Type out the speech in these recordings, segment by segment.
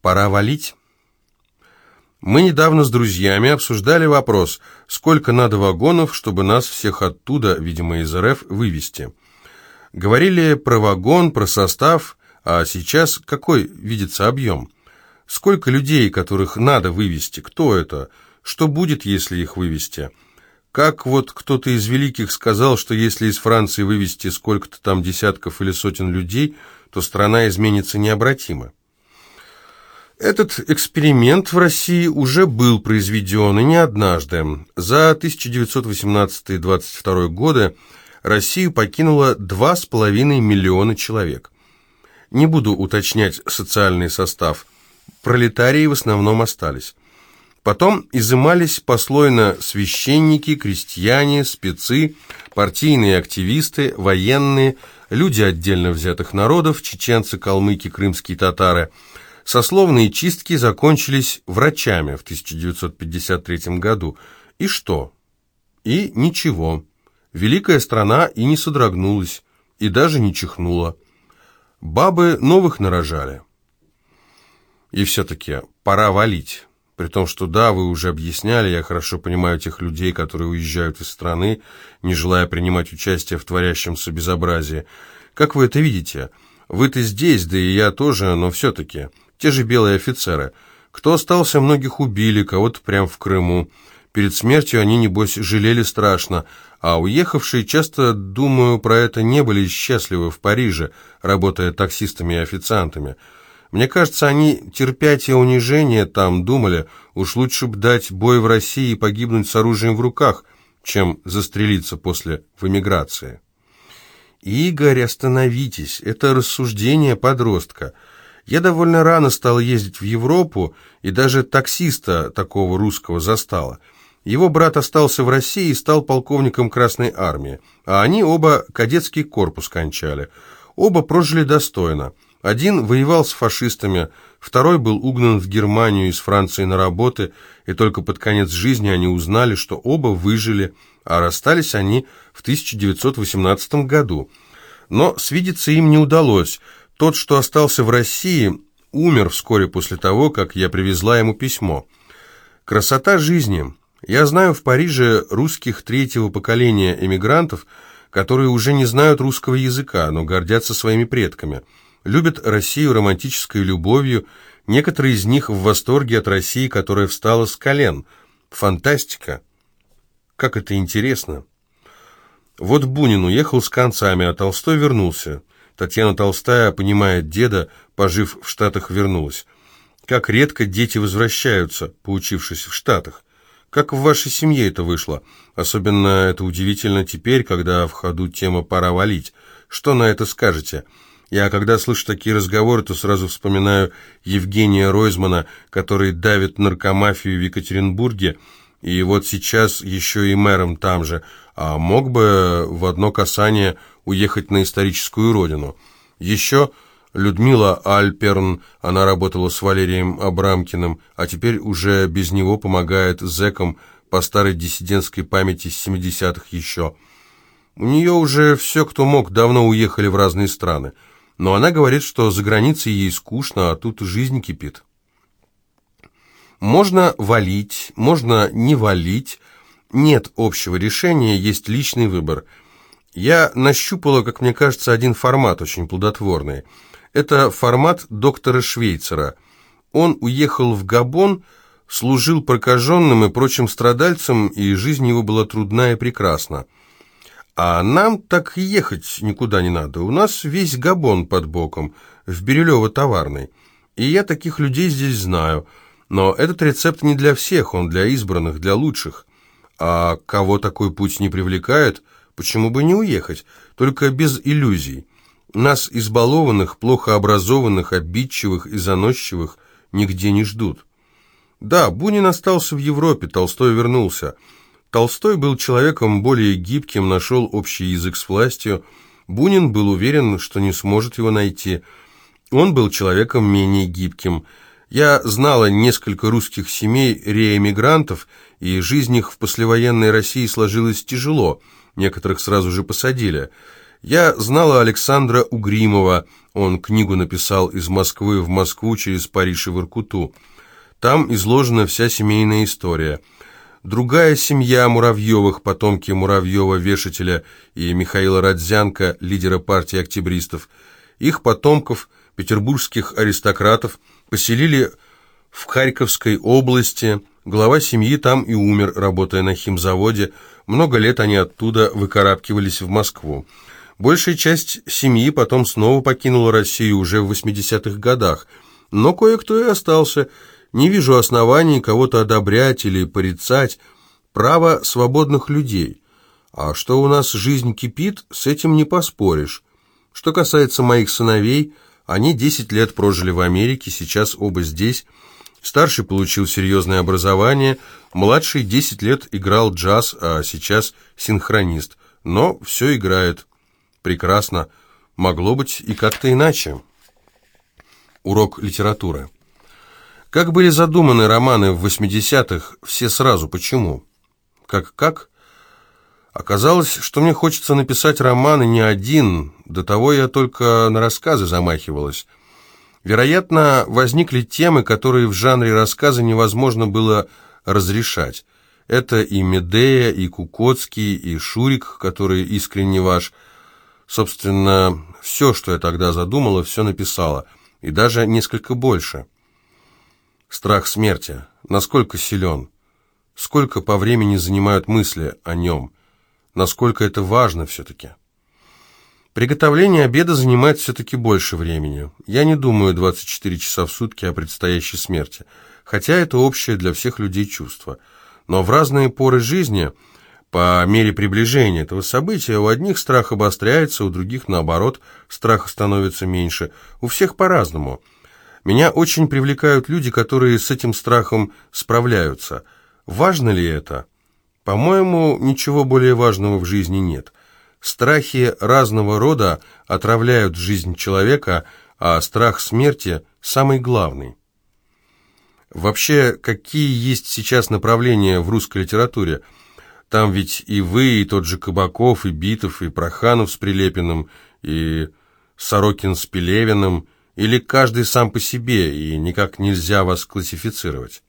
Пора валить. Мы недавно с друзьями обсуждали вопрос, сколько надо вагонов, чтобы нас всех оттуда, видимо, из РФ, вывести. Говорили про вагон, про состав, а сейчас какой видится объем? Сколько людей, которых надо вывести? Кто это? Что будет, если их вывести? Как вот кто-то из великих сказал, что если из Франции вывести сколько-то там десятков или сотен людей, то страна изменится необратимо. Этот эксперимент в России уже был произведен, и не однажды. За 1918-22 годы Россию покинуло 2,5 миллиона человек. Не буду уточнять социальный состав. Пролетарии в основном остались. Потом изымались послойно священники, крестьяне, спецы, партийные активисты, военные, люди отдельно взятых народов, чеченцы, калмыки, крымские татары – Сословные чистки закончились врачами в 1953 году. И что? И ничего. Великая страна и не содрогнулась, и даже не чихнула. Бабы новых нарожали. И все-таки пора валить. При том, что да, вы уже объясняли, я хорошо понимаю тех людей, которые уезжают из страны, не желая принимать участие в творящемся безобразии. Как вы это видите? Вы-то здесь, да и я тоже, но все-таки те же белые офицеры. Кто остался, многих убили, кого-то прямо в Крыму. Перед смертью они, небось, жалели страшно, а уехавшие часто, думаю, про это не были счастливы в Париже, работая таксистами и официантами. Мне кажется, они, терпя те унижения, там думали, уж лучше бы дать бой в России и погибнуть с оружием в руках, чем застрелиться после в эмиграции. «Игорь, остановитесь, это рассуждение подростка». Я довольно рано стала ездить в Европу, и даже таксиста такого русского застала. Его брат остался в России и стал полковником Красной Армии, а они оба кадетский корпус кончали. Оба прожили достойно. Один воевал с фашистами, второй был угнан в Германию из Франции на работы, и только под конец жизни они узнали, что оба выжили, а расстались они в 1918 году. Но свидеться им не удалось – тот, что остался в России, умер вскоре после того, как я привезла ему письмо. Красота жизни. Я знаю в Париже русских третьего поколения эмигрантов, которые уже не знают русского языка, но гордятся своими предками. Любят Россию романтической любовью, некоторые из них в восторге от России, которая встала с колен. Фантастика. Как это интересно. Вот Бунин уехал с концами, а Толстой вернулся. Татьяна Толстая, понимая деда, пожив в Штатах, вернулась. Как редко дети возвращаются, поучившись в Штатах. Как в вашей семье это вышло? Особенно это удивительно теперь, когда в ходу тема «пора валить». Что на это скажете? Я, когда слышу такие разговоры, то сразу вспоминаю Евгения Ройзмана, который давит наркомафию в Екатеринбурге, и вот сейчас еще и мэром там же, а мог бы в одно касание уехать на историческую родину. Еще Людмила Альперн, она работала с Валерием Абрамкиным, а теперь уже без него помогает зэкам по старой диссидентской памяти с 70-х еще. У нее уже все, кто мог, давно уехали в разные страны. Но она говорит, что за границей ей скучно, а тут жизнь кипит. Можно валить, можно не валить. Нет общего решения, есть личный выбор – я нащупала, как мне кажется, один формат очень плодотворный. Это формат доктора Швейцера. Он уехал в Габон, служил прокаженным и прочим страдальцам, и жизнь его была трудна и прекрасна. А нам так ехать никуда не надо. У нас весь Габон под боком, в Бирюлево-Товарной. И я таких людей здесь знаю. Но этот рецепт не для всех, он для избранных, для лучших. А кого такой путь не привлекает – Почему бы не уехать? Только без иллюзий. Нас, избалованных, плохо образованных, обидчивых и заносчивых, нигде не ждут. Да, Бунин остался в Европе, Толстой вернулся. Толстой был человеком более гибким, нашел общий язык с властью. Бунин был уверен, что не сможет его найти. Он был человеком менее гибким. Я знала несколько русских семей реэмигрантов, и жизнь их в послевоенной России сложилась тяжело – некоторых сразу же посадили. Я знала Александра Угримова, он книгу написал из Москвы в Москву через Париж и Воркуту. Там изложена вся семейная история. Другая семья Муравьевых, потомки Муравьева-вешателя и Михаила Родзянко, лидера партии октябристов, их потомков, петербургских аристократов, поселили в Харьковской области. Глава семьи там и умер, работая на химзаводе. Много лет они оттуда выкарабкивались в Москву. Большая часть семьи потом снова покинула Россию уже в 80-х годах, но кое-кто и остался. Не вижу оснований кого-то одобрять или порицать. Право свободных людей. А что у нас жизнь кипит, с этим не поспоришь. Что касается моих сыновей, они 10 лет прожили в Америке, сейчас оба здесь. Старший получил серьезное образование, младший 10 лет играл джаз, а сейчас синхронист. Но все играет. Прекрасно. Могло быть и как-то иначе. Урок литературы. Как были задуманы романы в 80-х, все сразу, почему? Как-как? Оказалось, что мне хочется написать роман и не один, до того я только на рассказы замахивалась. Вероятно, возникли темы, которые в жанре рассказа невозможно было разрешать. Это и Медея, и Кукоцкий, и Шурик, который искренне ваш – Собственно, все, что я тогда задумала, все написала, и даже несколько больше. Страх смерти. Насколько силен? Сколько по времени занимают мысли о нем? Насколько это важно все-таки? Приготовление обеда занимает все-таки больше времени. Я не думаю 24 часа в сутки о предстоящей смерти, хотя это общее для всех людей чувство. Но в разные поры жизни – по мере приближения этого события у одних страх обостряется, у других, наоборот, страха становится меньше. У всех по-разному. Меня очень привлекают люди, которые с этим страхом справляются. Важно ли это? По-моему, ничего более важного в жизни нет. Страхи разного рода отравляют жизнь человека, а страх смерти – самый главный. Вообще, какие есть сейчас направления в русской литературе – там ведь и вы, и тот же Кабаков, и Битов, и Проханов с Прилепиным, и Сорокин с Пелевиным, или каждый сам по себе, и никак нельзя вас классифицировать.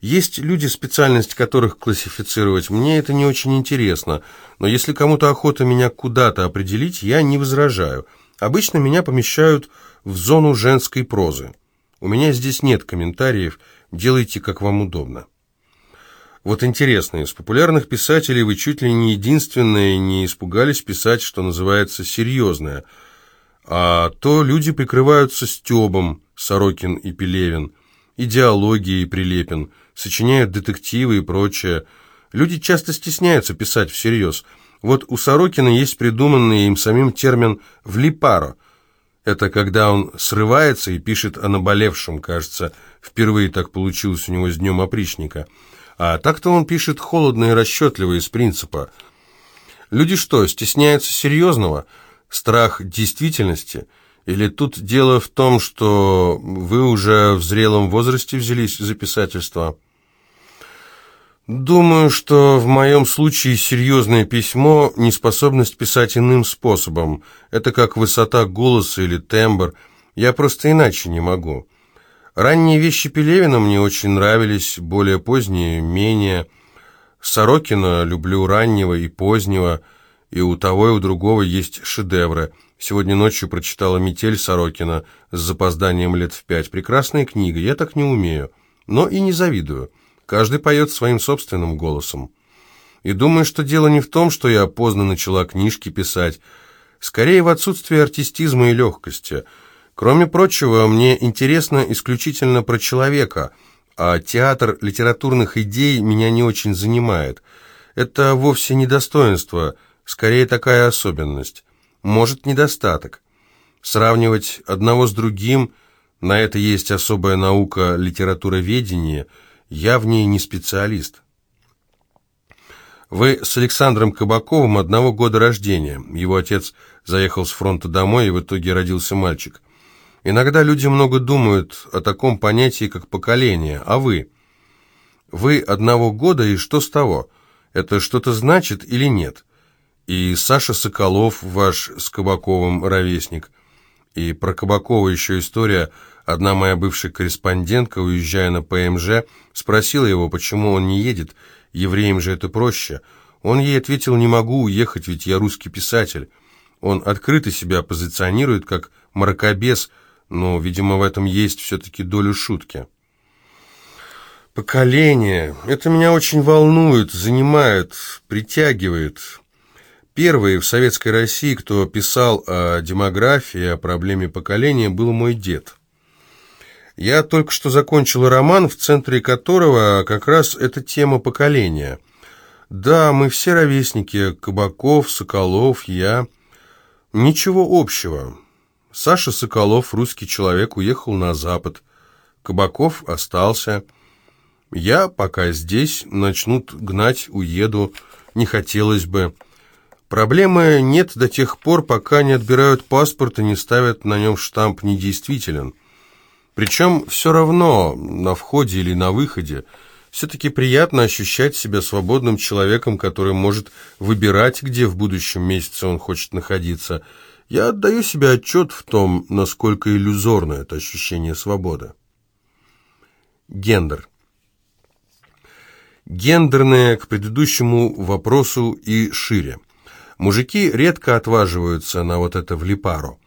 Есть люди, специальность которых классифицировать, мне это не очень интересно, но если кому-то охота меня куда-то определить, я не возражаю. Обычно меня помещают в зону женской прозы. У меня здесь нет комментариев, делайте, как вам удобно. Вот интересно, из популярных писателей вы чуть ли не единственные не испугались писать, что называется, серьезное. А то люди прикрываются Стебом, Сорокин и Пелевин, идеологией Прилепин, сочиняют детективы и прочее. Люди часто стесняются писать всерьез. Вот у Сорокина есть придуманный им самим термин «влипаро». Это когда он срывается и пишет о наболевшем, кажется, впервые так получилось у него с днем опричника – а так-то он пишет холодно и расчетливо из принципа. Люди что, стесняются серьезного? Страх действительности? Или тут дело в том, что вы уже в зрелом возрасте взялись за писательство? Думаю, что в моем случае серьезное письмо – неспособность писать иным способом. Это как высота голоса или тембр. Я просто иначе не могу. Ранние вещи Пелевина мне очень нравились, более поздние – менее. Сорокина люблю раннего и позднего, и у того и у другого есть шедевры. Сегодня ночью прочитала «Метель» Сорокина с запозданием лет в пять. Прекрасная книга, я так не умею, но и не завидую. Каждый поет своим собственным голосом. И думаю, что дело не в том, что я поздно начала книжки писать, скорее в отсутствии артистизма и легкости – Кроме прочего, мне интересно исключительно про человека, а театр литературных идей меня не очень занимает. Это вовсе не достоинство, скорее такая особенность. Может, недостаток. Сравнивать одного с другим, на это есть особая наука литературоведения, я в ней не специалист. Вы с Александром Кабаковым одного года рождения. Его отец заехал с фронта домой, и в итоге родился мальчик. Иногда люди много думают о таком понятии, как поколение, а вы? Вы одного года, и что с того? Это что-то значит или нет? И Саша Соколов, ваш с Кабаковым ровесник. И про Кабакова еще история. Одна моя бывшая корреспондентка, уезжая на ПМЖ, спросила его, почему он не едет. Евреям же это проще. Он ей ответил, не могу уехать, ведь я русский писатель. Он открыто себя позиционирует как мракобес, но, видимо, в этом есть все-таки долю шутки. Поколение. Это меня очень волнует, занимает, притягивает. Первый в Советской России, кто писал о демографии, о проблеме поколения, был мой дед. Я только что закончил роман, в центре которого как раз эта тема поколения. Да, мы все ровесники, Кабаков, Соколов, я. Ничего общего. Саша Соколов, русский человек, уехал на Запад. Кабаков остался. Я пока здесь, начнут гнать, уеду. Не хотелось бы. Проблемы нет до тех пор, пока не отбирают паспорт и не ставят на нем штамп «недействителен». Причем все равно, на входе или на выходе, все-таки приятно ощущать себя свободным человеком, который может выбирать, где в будущем месяце он хочет находиться. Я отдаю себе отчет в том, насколько иллюзорно это ощущение свободы. Гендер. Гендерное к предыдущему вопросу и шире. Мужики редко отваживаются на вот это влипару.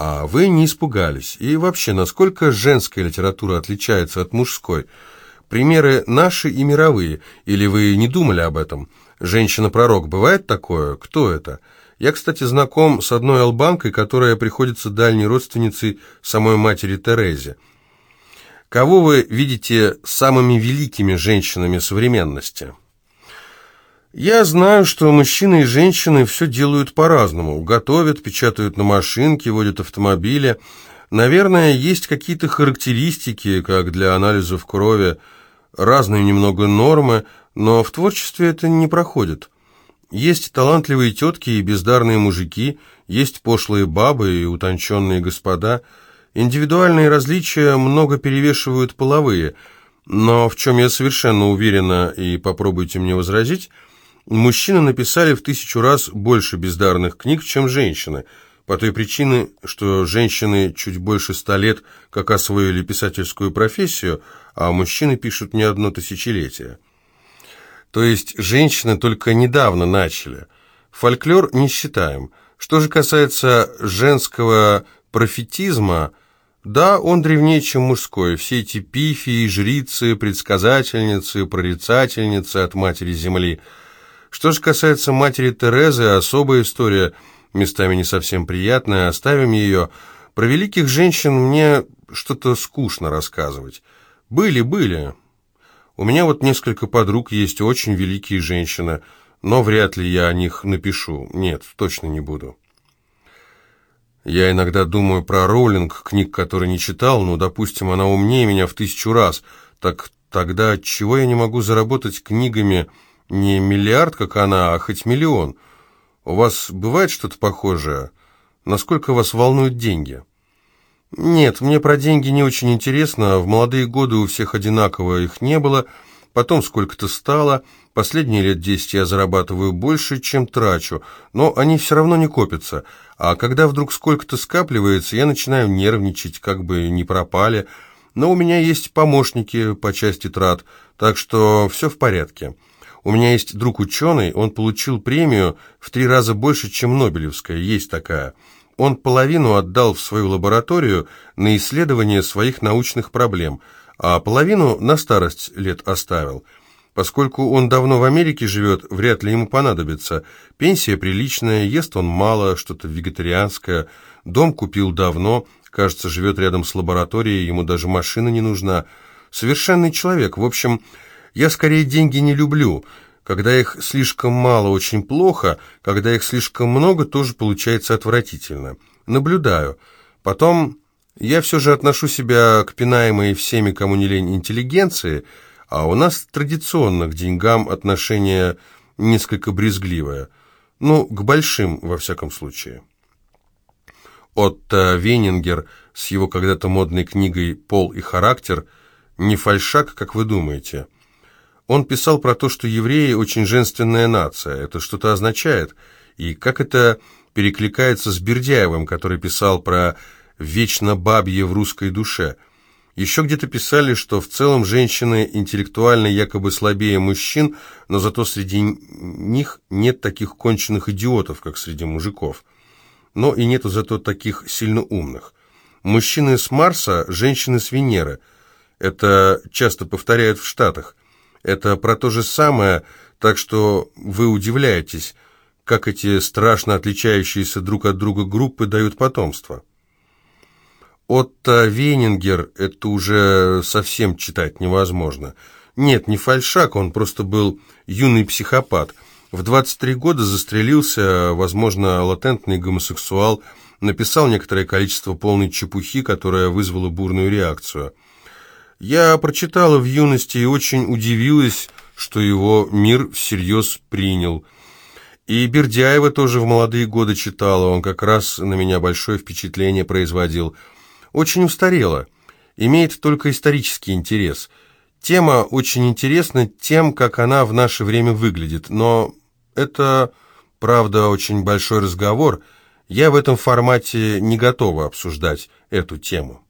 А вы не испугались. И вообще, насколько женская литература отличается от мужской? Примеры наши и мировые. Или вы не думали об этом? Женщина-пророк, бывает такое? Кто это? Я, кстати, знаком с одной албанкой, которая приходится дальней родственницей самой матери Терезе. Кого вы видите самыми великими женщинами современности? Я знаю, что мужчины и женщины все делают по-разному. Готовят, печатают на машинке, водят автомобили. Наверное, есть какие-то характеристики, как для анализов крови, разные немного нормы, но в творчестве это не проходит. Есть талантливые тетки и бездарные мужики, есть пошлые бабы и утонченные господа. Индивидуальные различия много перевешивают половые, но в чем я совершенно уверена, и попробуйте мне возразить – Мужчины написали в тысячу раз больше бездарных книг, чем женщины, по той причине, что женщины чуть больше ста лет как освоили писательскую профессию, а мужчины пишут не одно тысячелетие. То есть женщины только недавно начали. Фольклор не считаем. Что же касается женского профетизма, да, он древнее, чем мужской. Все эти пифии, жрицы, предсказательницы, прорицательницы от матери земли – что же касается матери Терезы, особая история, местами не совсем приятная, оставим ее. Про великих женщин мне что-то скучно рассказывать. Были, были. У меня вот несколько подруг есть очень великие женщины, но вряд ли я о них напишу. Нет, точно не буду. Я иногда думаю про Роулинг, книг, которые не читал, но, допустим, она умнее меня в тысячу раз. Так тогда чего я не могу заработать книгами не миллиард, как она, а хоть миллион. У вас бывает что-то похожее? Насколько вас волнуют деньги? Нет, мне про деньги не очень интересно. В молодые годы у всех одинаково их не было. Потом сколько-то стало. Последние лет десять я зарабатываю больше, чем трачу. Но они все равно не копятся. А когда вдруг сколько-то скапливается, я начинаю нервничать, как бы не пропали. Но у меня есть помощники по части трат, так что все в порядке. У меня есть друг ученый, он получил премию в три раза больше, чем Нобелевская, есть такая. Он половину отдал в свою лабораторию на исследование своих научных проблем, а половину на старость лет оставил. Поскольку он давно в Америке живет, вряд ли ему понадобится. Пенсия приличная, ест он мало, что-то вегетарианское. Дом купил давно, кажется, живет рядом с лабораторией, ему даже машина не нужна. Совершенный человек, в общем... Я скорее деньги не люблю. Когда их слишком мало, очень плохо, когда их слишком много, тоже получается отвратительно. Наблюдаю. Потом я все же отношу себя к пинаемой всеми, кому не лень, интеллигенции, а у нас традиционно к деньгам отношение несколько брезгливое. Ну, к большим, во всяком случае. Отто Венингер с его когда-то модной книгой «Пол и характер» не фальшак, как вы думаете – он писал про то, что евреи очень женственная нация. Это что-то означает. и как это перекликается с Бердяевым, который писал про «вечно бабье в русской душе». Еще где-то писали, что в целом женщины интеллектуально якобы слабее мужчин, но зато среди них нет таких конченых идиотов, как среди мужиков. Но и нету зато таких сильно умных. Мужчины с Марса, женщины с Венеры. Это часто повторяют в Штатах. Это про то же самое, так что вы удивляетесь, как эти страшно отличающиеся друг от друга группы дают потомство. Отто Вейнингер это уже совсем читать невозможно. Нет, не фальшак, он просто был юный психопат. В 23 года застрелился, возможно, латентный гомосексуал, написал некоторое количество полной чепухи, которая вызвала бурную реакцию. Я прочитала в юности и очень удивилась, что его мир всерьез принял. И Бердяева тоже в молодые годы читала, он как раз на меня большое впечатление производил – очень устарела, имеет только исторический интерес. Тема очень интересна тем, как она в наше время выглядит, но это, правда, очень большой разговор. Я в этом формате не готова обсуждать эту тему.